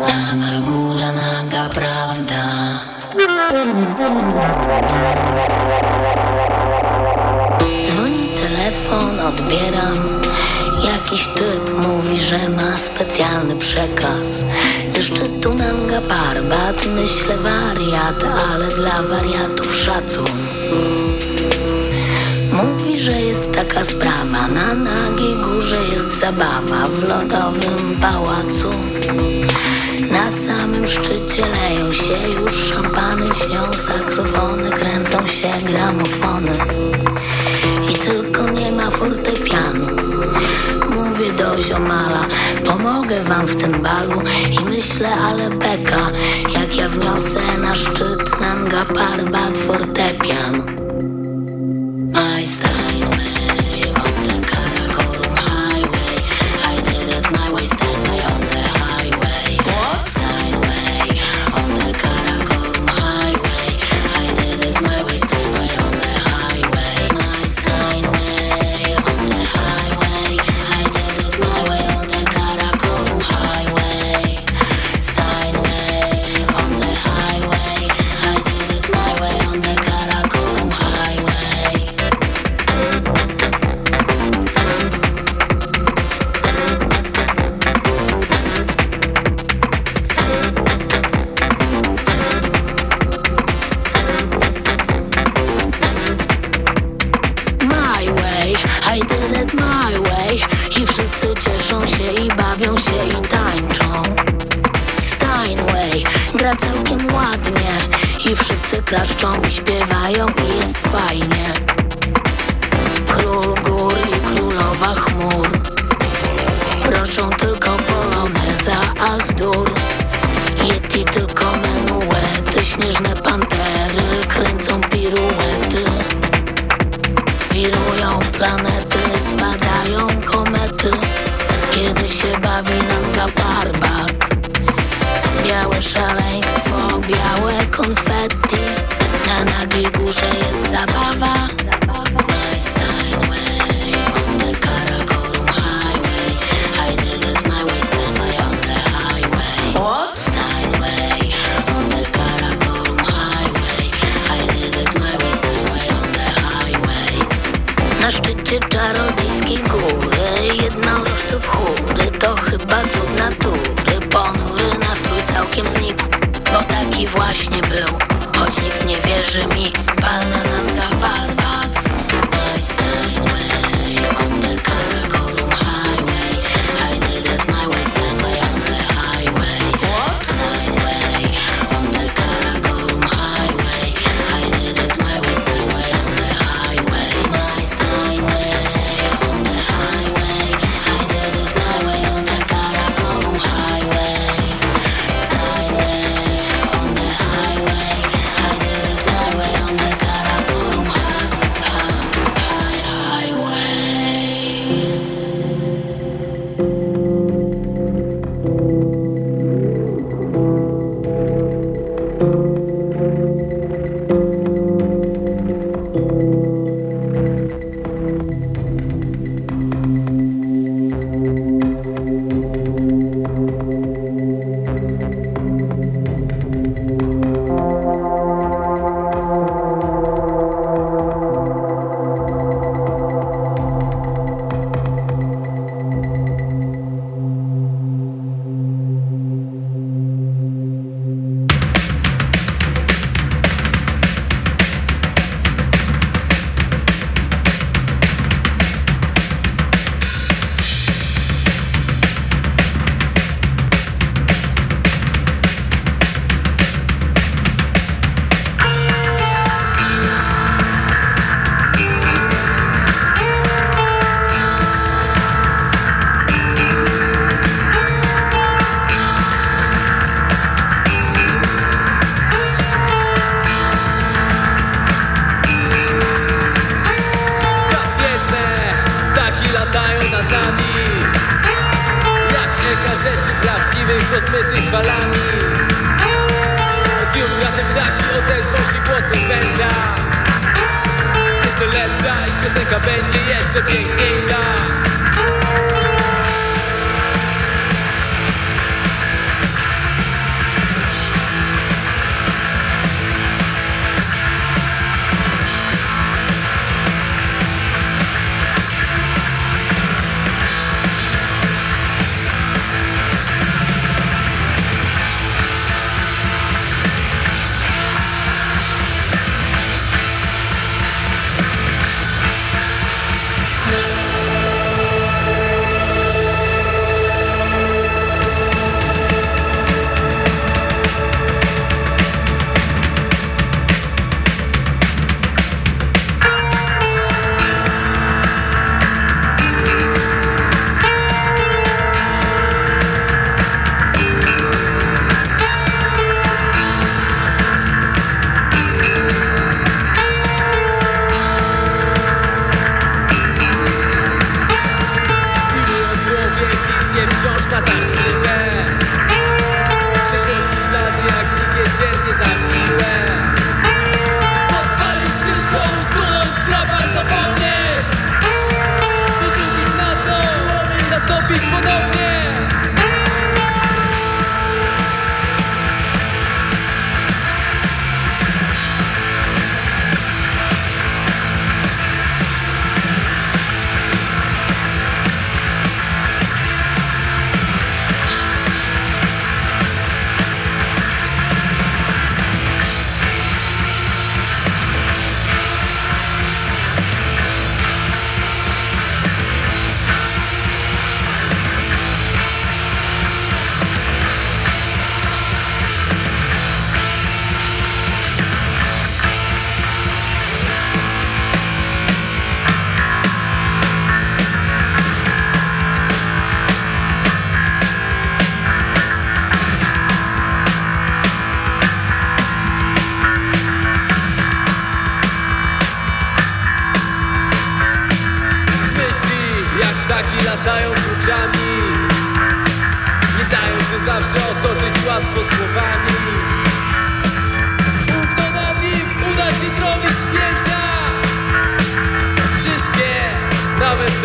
Naga góra, naga prawda. Dzwoni telefon, odbieram. Jakiś typ mówi, że ma specjalny przekaz. Ze szczytu Nanga Parbat Myślę wariat, ale dla wariatów szacun Mówi, że jest taka sprawa. Na nagiej górze jest zabawa W lodowym pałacu. Na samym szczycie leją się już szampany Śnią saksofony, kręcą się gramofony. I tylko nie ma fortepianu. Mówię do ziomala Pomogę wam w tym balu. I myślę, ale beka Jak ja wniosę na szczyt Nanga Parbat fortepian I wszyscy klaszczą i śpiewają i jest fajnie. Król gór i królowa chmur Proszą tylko poloneza, a z dur Yeti tylko menuety Śnieżne pantery kręcą piruety. Wirują planety, spadają komety. Kiedy się bawi Nanga Parbat Białe szaleństwo, górze jest zabawa. Na szczycie czarodziejskiej góry Jednorożców chóry To chyba cud natury Ponury nastrój całkiem znikł Bo taki właśnie był Wierzy mi Palna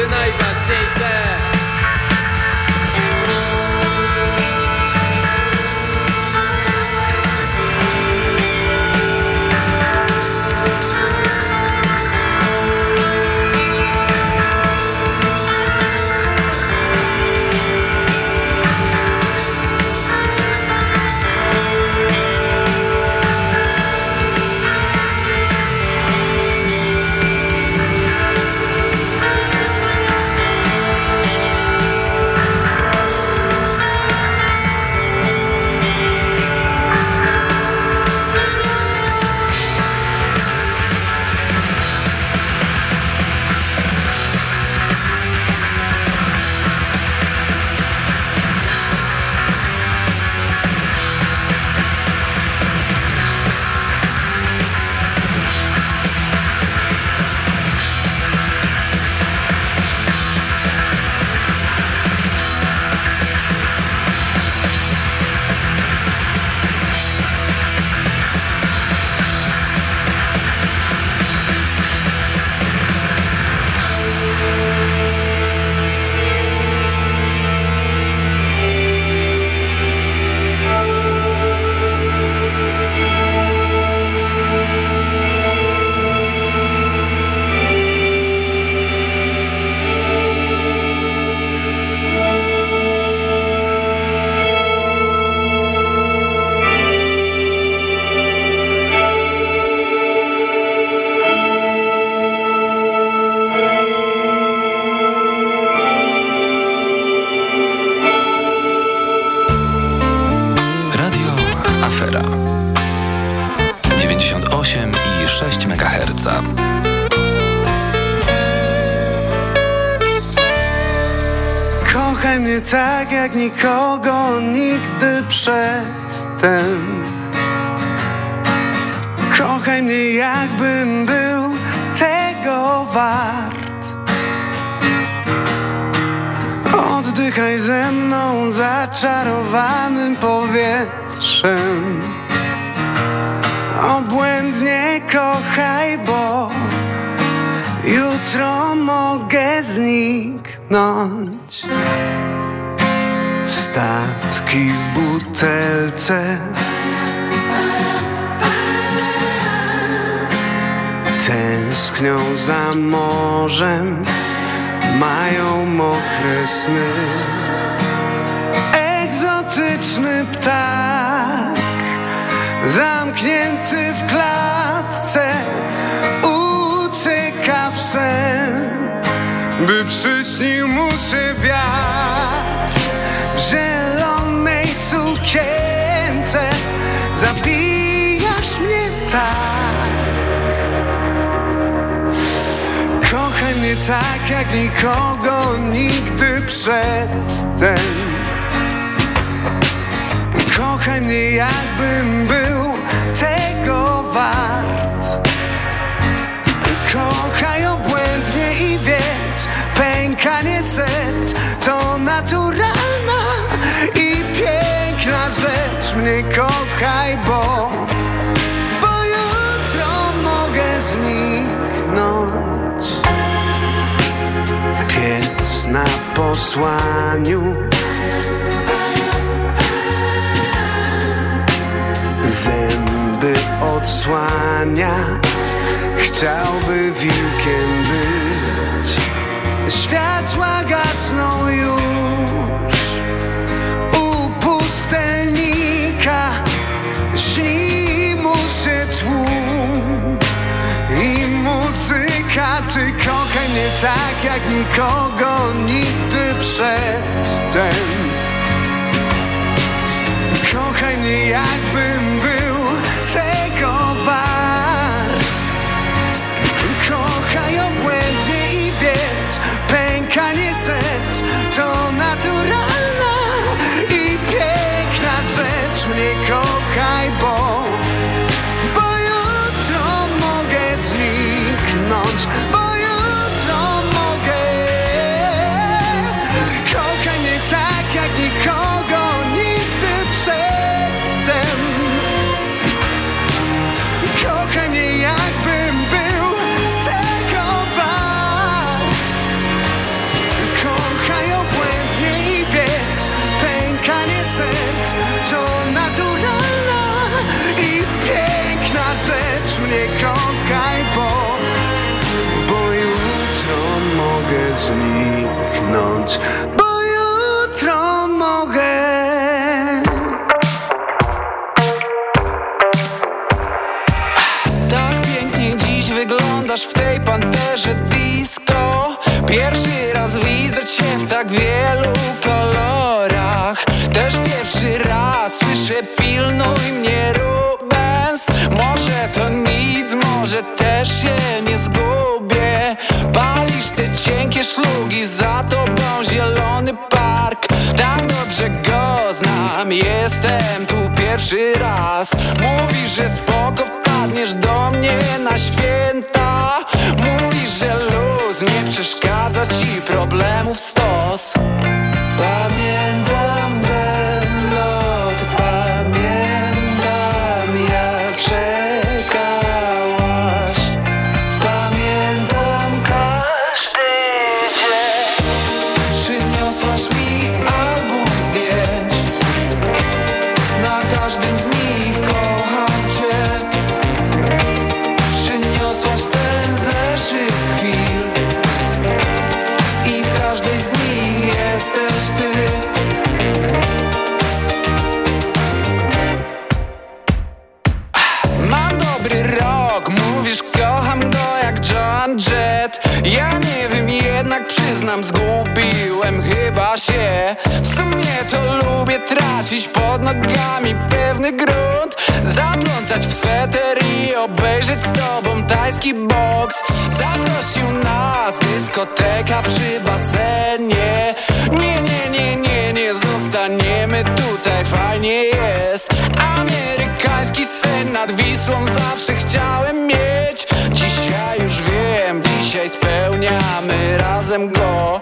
ないバス停車 nikogo nigdy przedtem. Kochaj mnie, jakbym był tego wart. Od Oddychaj ze mną zaczarowanym powietrzem Obłędnie kochaj, bo jutro mogę zniknąć. Statki w butelce. Tęsknią za morzem Mają mokre sny. Egzotyczny ptak Zamknięty w klatce Ucieka w sen By przyśnił mu się wiatr. W zielonej sukience Zabijasz mnie tak. Kochaj mnie tak jak nikogo nigdy przedtem Kochaj jakbym był tego wart. Kochaj obłędnie i wiedz Pękanie serc to naturalna i piękna rzecz. Mnie kochaj, bo Bo jutro mogę zniknąć. Pies na posłaniu Chciałby wilkiem być. Światła gasną już. U pustelnika Śni mu się tłum I muzyka Ty kochaj mnie tak jak nikogo nigdy przedtem. Kochaj mnie jakbym Też pierwszy raz słyszę pilnuj mnie Rubens. Może to nic, może też się nie zgubię. Palisz te cienkie szlugi, za tobą zielony park. Tak dobrze go znam, jestem tu pierwszy raz. Mówisz, że spoko wpadniesz do mnie na święta tracić pod nogami pewny grunt. Zaplątać w sweter i obejrzeć z tobą tajski boks. Zaprosił nas dyskoteka przy basenie. Nie, nie, nie, nie, nie zostaniemy tutaj, fajnie jest. Amerykański sen nad Wisłą zawsze chciałem mieć. Dzisiaj już wiem, dzisiaj spełniamy razem go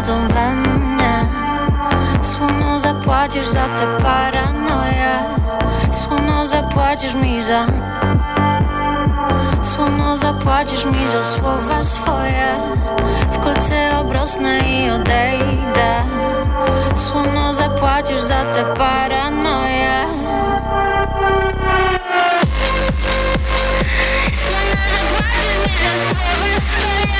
wchodzą we mnie. Słono zapłacisz za te paranoje. Słono zapłacisz mi za Słono zapłacisz mi za słowa swoje. W kolce obrosnę i odejdę. Słono zapłacisz za te paranoje. Słono zapłacisz mi za słowa swoje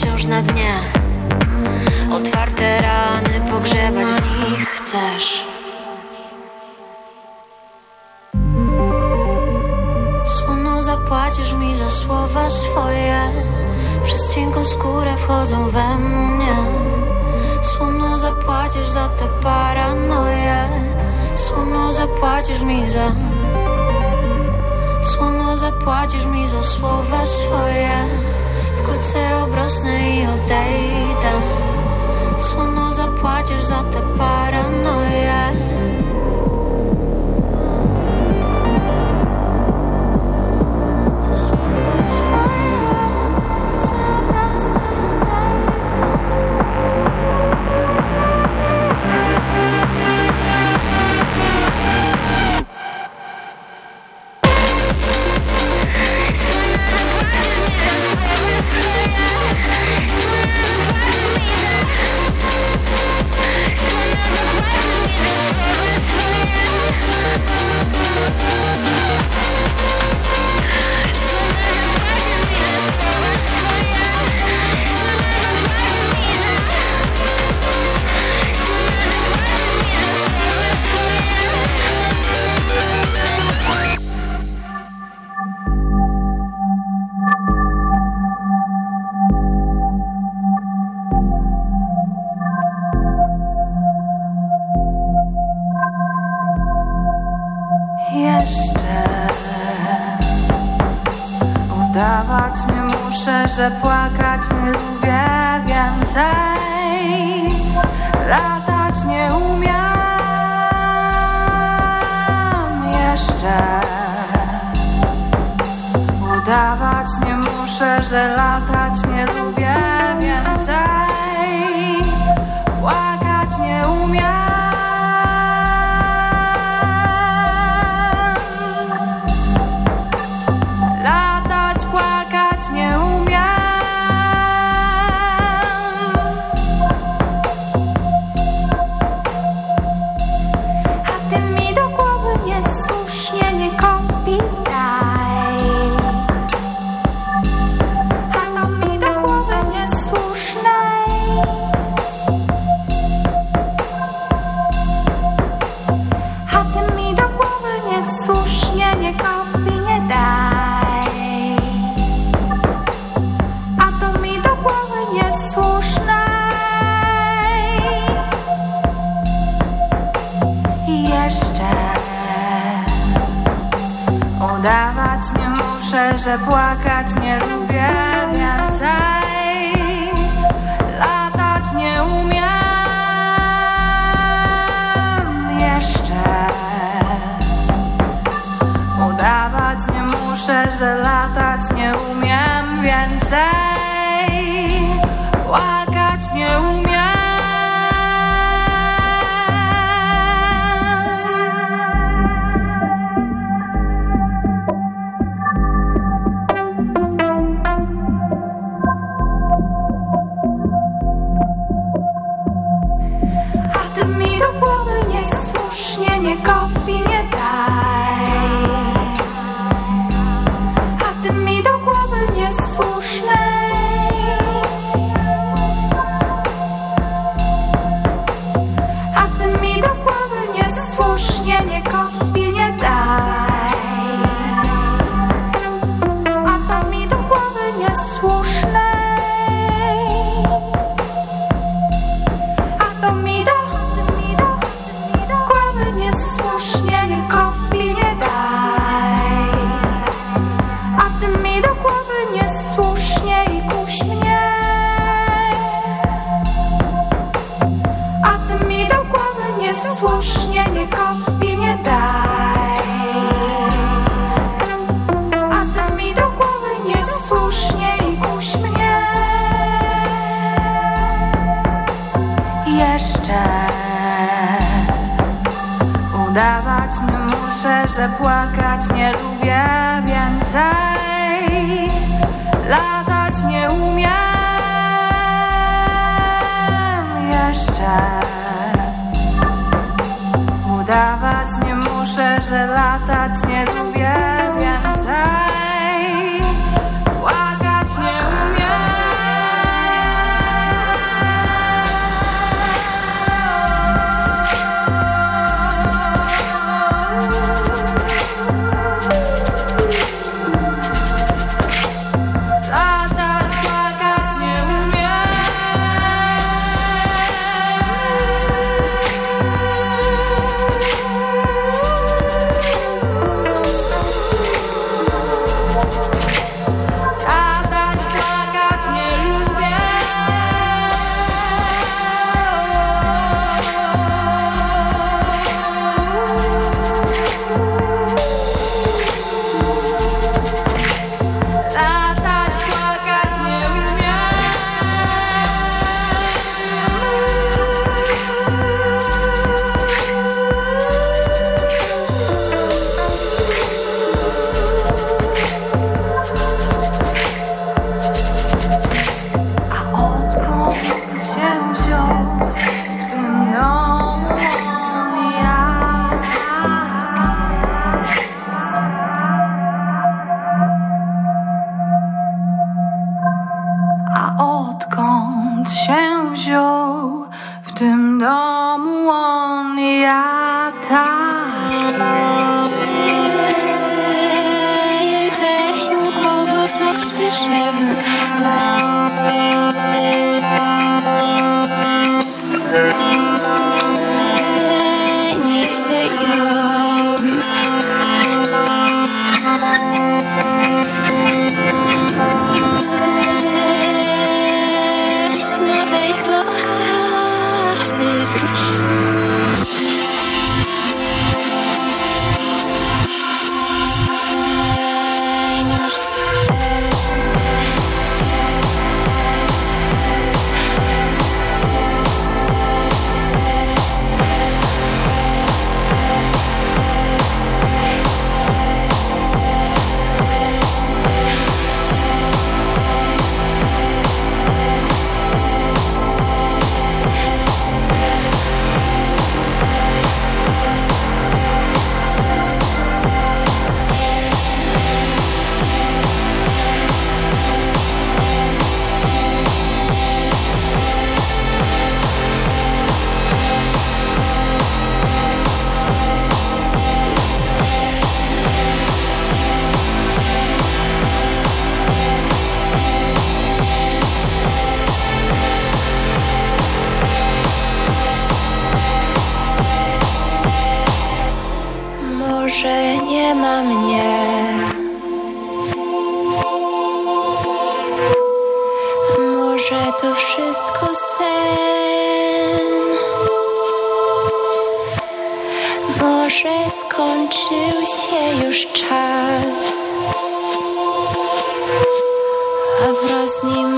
wciąż na dnie. Otwarte rany, pogrzebać w nich chcesz. Słono zapłacisz mi za słowa swoje. Przez cienką skórę wchodzą we mnie. Słono zapłacisz za te paranoje. Słono zapłacisz mi za Słono zapłacisz mi za słowa swoje W kolce obrosnę i odejdę. Słono zapłacisz za te paranoje że płakać nie lubię więcej. Latać nie umiem. Jeszcze Udawać nie muszę, że latać nie lubię więcej skończył się już czas, a wraz z nim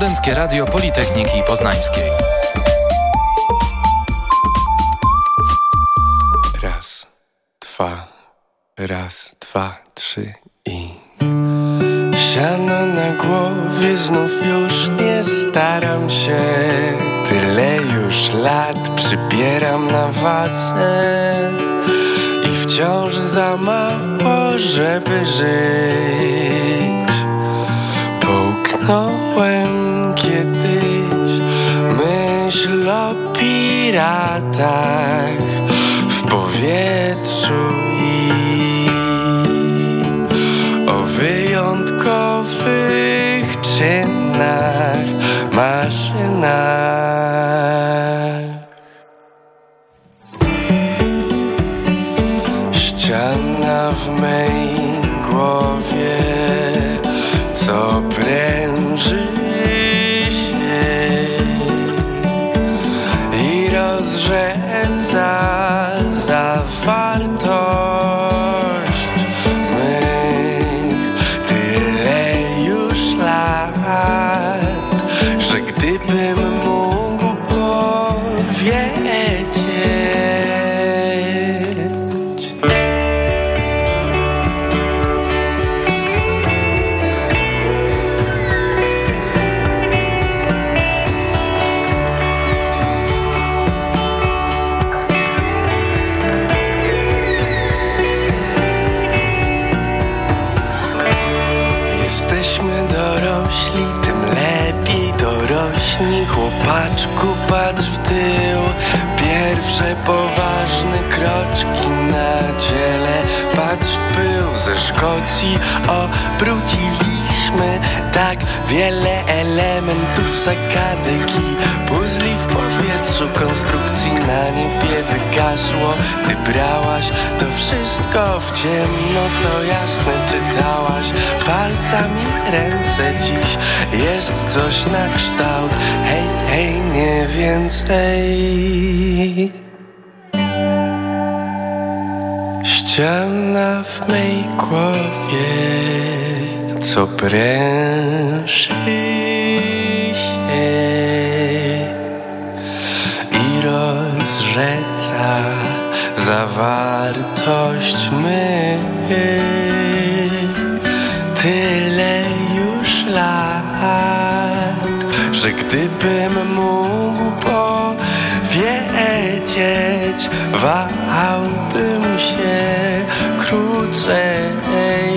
Studenckie Radio Politechniki Poznańskiej. Raz, dwa, raz, dwa, trzy i... Siano na głowie znów już nie staram się Tyle już lat przybieram na wadze I wciąż za mało, żeby żyć w powietrzu i o wyjątkowych czynach, maszynach. Ze Szkocji obróciliśmy Tak wiele elementów zakadyki Puzli w powietrzu konstrukcji na niebie wygasło. Ty brałaś to wszystko w ciemno, to jasne czytałaś. Palcami ręce dziś jest coś na kształt. Hej, hej, nie więcej Ściana w mej głowie, co pręży się i rozrzeca zawartość my. Tyle już lat, że gdybym mógł powiedzieć, wahałbym się krócej.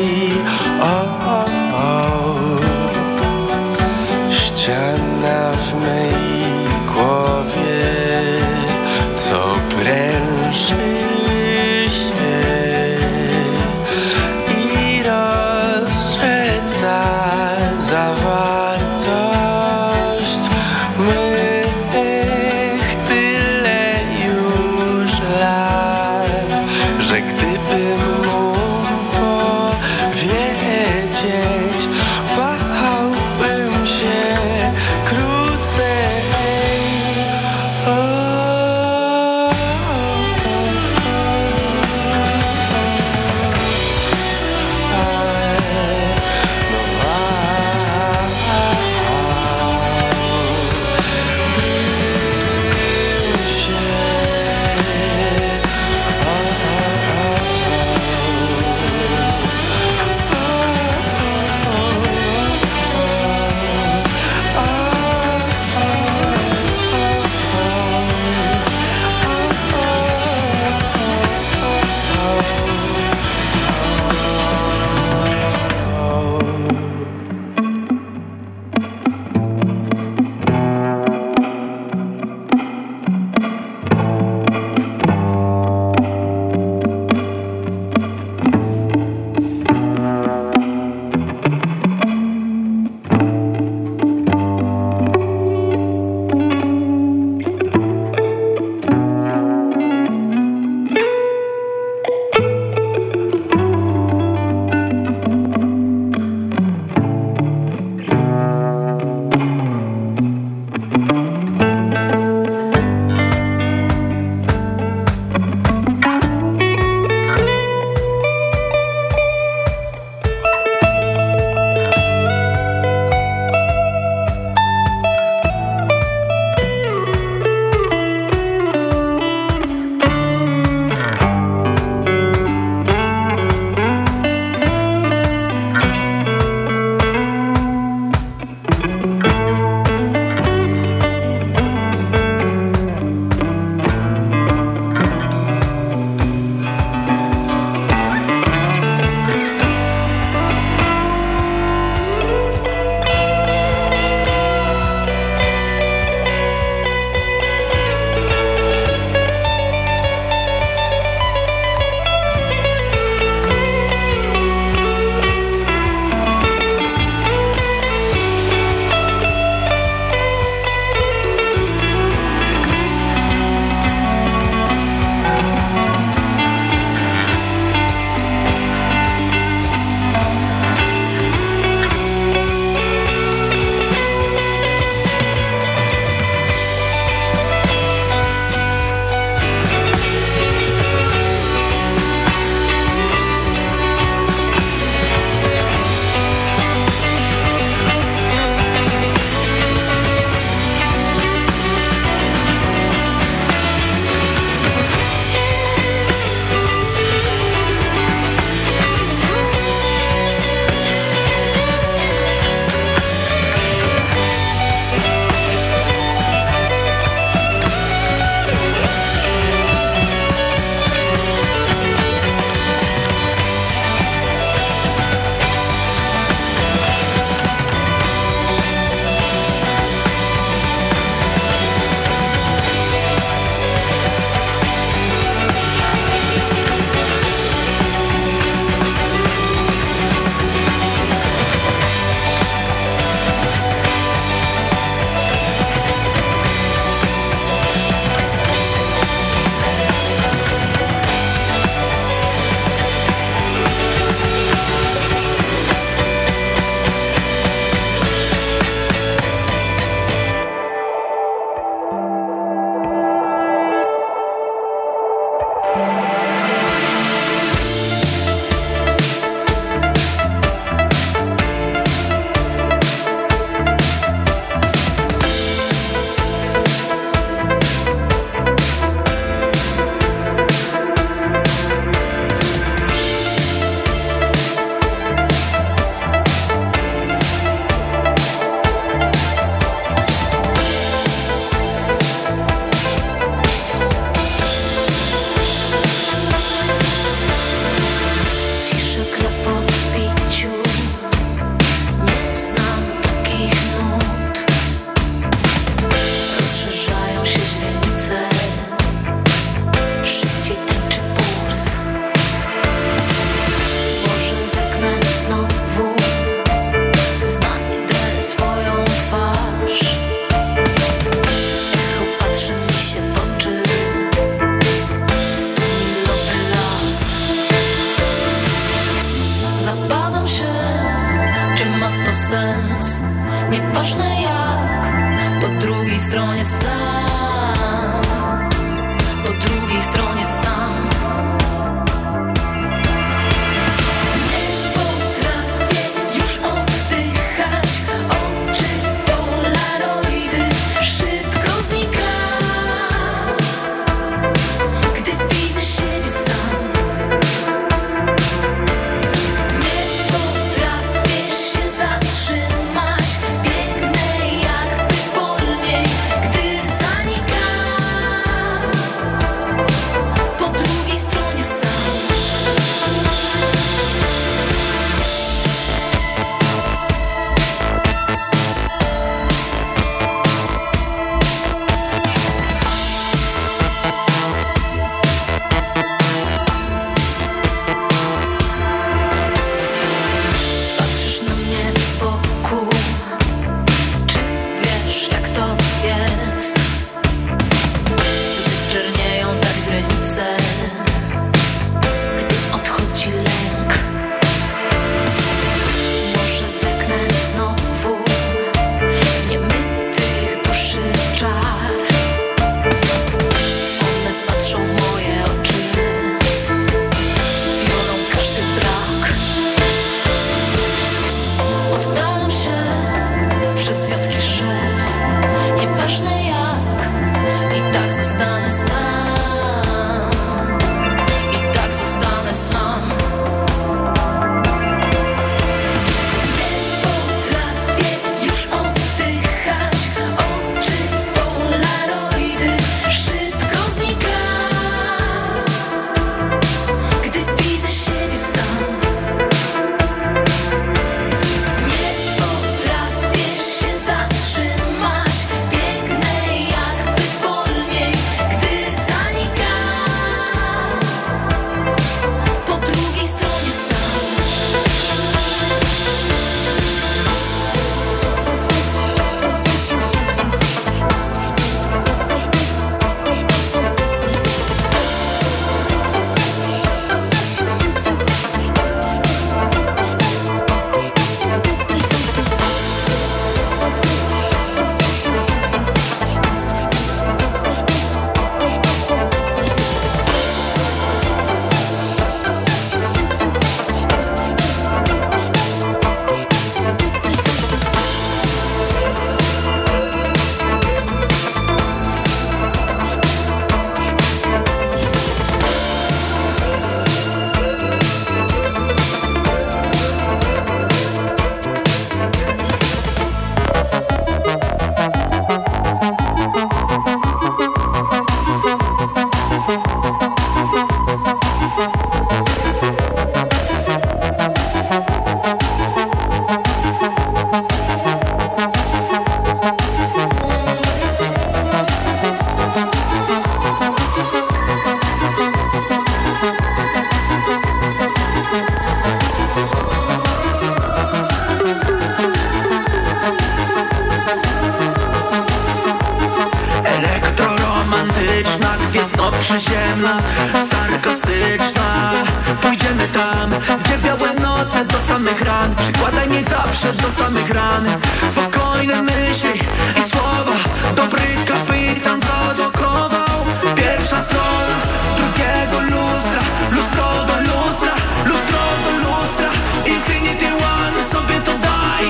Przyziemna Sarkastyczna. Pójdziemy tam, gdzie białe noce do samych ran. Przykładaj mnie zawsze do samych ran. Spokojne myśli i słowa Dobry kapitan zadokował Pierwsza strona drugiego lustra Lustro do lustra, lustro do lustra. Infinity One sobie to daj.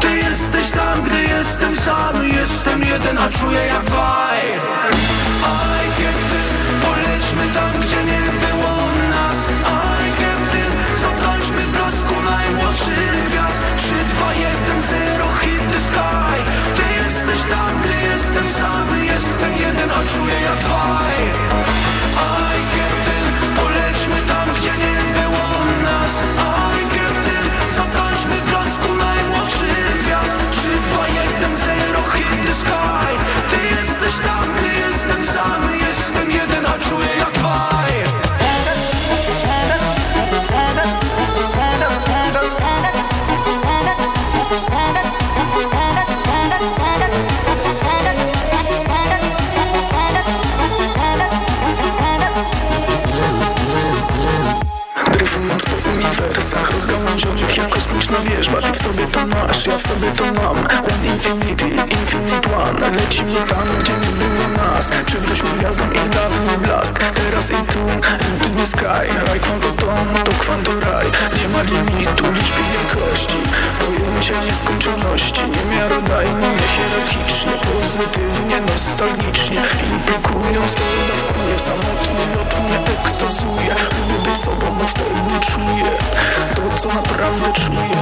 Ty jesteś tam, gdy jestem sam jeden, a czuję jak dwaj Aj, Captain, polećmy tam, gdzie nie było nas. Aj, Captain, zatańczmy w blasku najmłodszych gwiazd. 3, 2, 1, 0, hit the sky. Ty jesteś tam, gdy jestem sam Jestem jeden, a czuję jak dwaj Aj, Captain, polećmy tam, gdzie nie było nas. Aj, 0, hit the sky kosmiczna wierzba Ty w sobie to masz, ja w sobie to mam. One infinity, infinite one Lecimy tam, gdzie nie było nas. Przywróćmy gwiazdom ich dawny blask. Teraz i tu, into the sky. Raj kwantoton, to kwantoraj Nie ma limitu, liczby wielkości. Pojęcia nieskończoności Niemiarodajnie, niehierarchicznie Pozytywnie, nostalgicznie. Implikując to dawkuje Samotny lot mnie ekstazuje. Lubię być sobą, bo wtedy czuję To, co naprawdę czuję